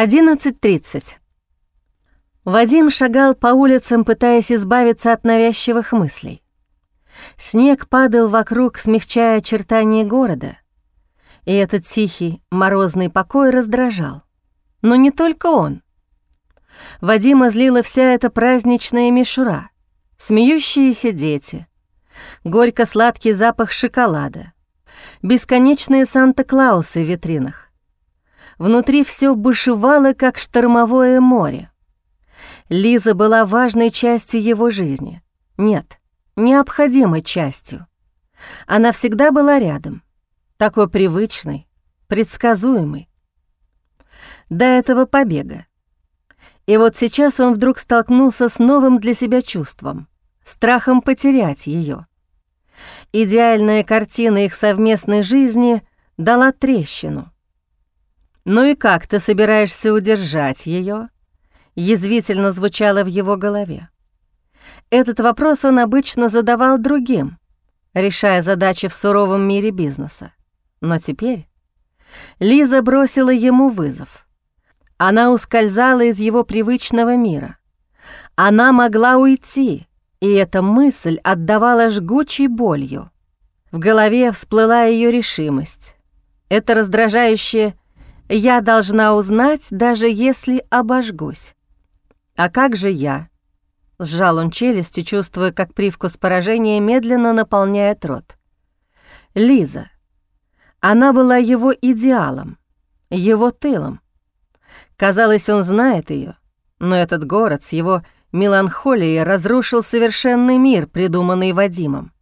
11.30. Вадим шагал по улицам, пытаясь избавиться от навязчивых мыслей. Снег падал вокруг, смягчая очертания города, и этот тихий, морозный покой раздражал. Но не только он. Вадима злила вся эта праздничная мишура, смеющиеся дети, горько-сладкий запах шоколада, бесконечные Санта-Клаусы в витринах, Внутри все бушевало, как штормовое море. Лиза была важной частью его жизни. Нет, необходимой частью. Она всегда была рядом, такой привычной, предсказуемой. До этого побега. И вот сейчас он вдруг столкнулся с новым для себя чувством — страхом потерять ее. Идеальная картина их совместной жизни дала трещину — «Ну и как ты собираешься удержать ее? язвительно звучало в его голове. Этот вопрос он обычно задавал другим, решая задачи в суровом мире бизнеса. Но теперь Лиза бросила ему вызов. Она ускользала из его привычного мира. Она могла уйти, и эта мысль отдавала жгучей болью. В голове всплыла ее решимость. Это раздражающее я должна узнать, даже если обожгусь. А как же я? Сжал он челюсти, чувствуя, как привкус поражения медленно наполняет рот. Лиза. Она была его идеалом, его тылом. Казалось, он знает ее, но этот город с его меланхолией разрушил совершенный мир, придуманный Вадимом.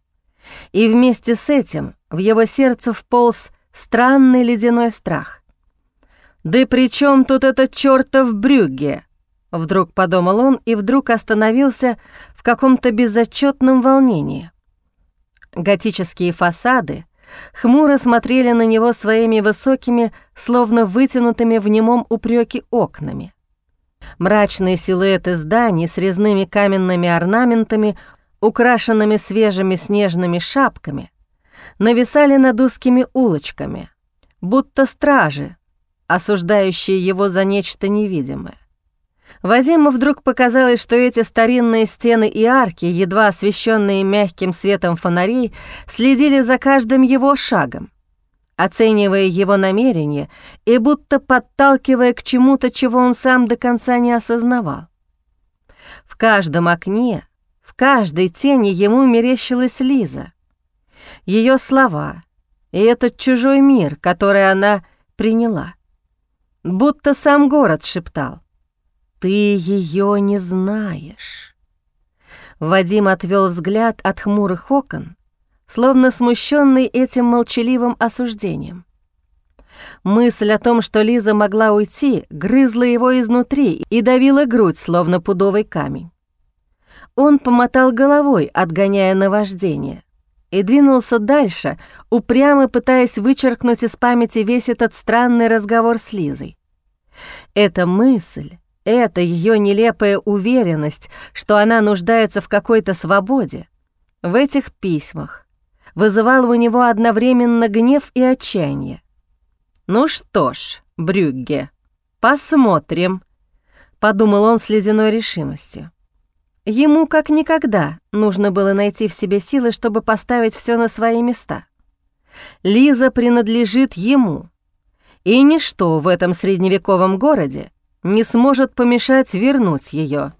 И вместе с этим в его сердце вполз странный ледяной страх. «Да при чем тут этот чертов Брюгге?» Вдруг подумал он и вдруг остановился в каком-то безотчетном волнении. Готические фасады хмуро смотрели на него своими высокими, словно вытянутыми в немом упреки окнами. Мрачные силуэты зданий с резными каменными орнаментами, украшенными свежими снежными шапками, нависали над узкими улочками, будто стражи, осуждающие его за нечто невидимое. Вадиму вдруг показалось, что эти старинные стены и арки, едва освещенные мягким светом фонарей, следили за каждым его шагом, оценивая его намерения и будто подталкивая к чему-то, чего он сам до конца не осознавал. В каждом окне, в каждой тени ему мерещилась Лиза. Ее слова и этот чужой мир, который она приняла будто сам город шептал. «Ты ее не знаешь». Вадим отвел взгляд от хмурых окон, словно смущенный этим молчаливым осуждением. Мысль о том, что Лиза могла уйти, грызла его изнутри и давила грудь, словно пудовый камень. Он помотал головой, отгоняя наваждение, и двинулся дальше, упрямо пытаясь вычеркнуть из памяти весь этот странный разговор с Лизой. Эта мысль, эта ее нелепая уверенность, что она нуждается в какой-то свободе, в этих письмах, вызывала у него одновременно гнев и отчаяние. «Ну что ж, Брюгге, посмотрим», — подумал он с ледяной решимостью. Ему как никогда нужно было найти в себе силы, чтобы поставить все на свои места. Лиза принадлежит ему — и ничто в этом средневековом городе не сможет помешать вернуть ее.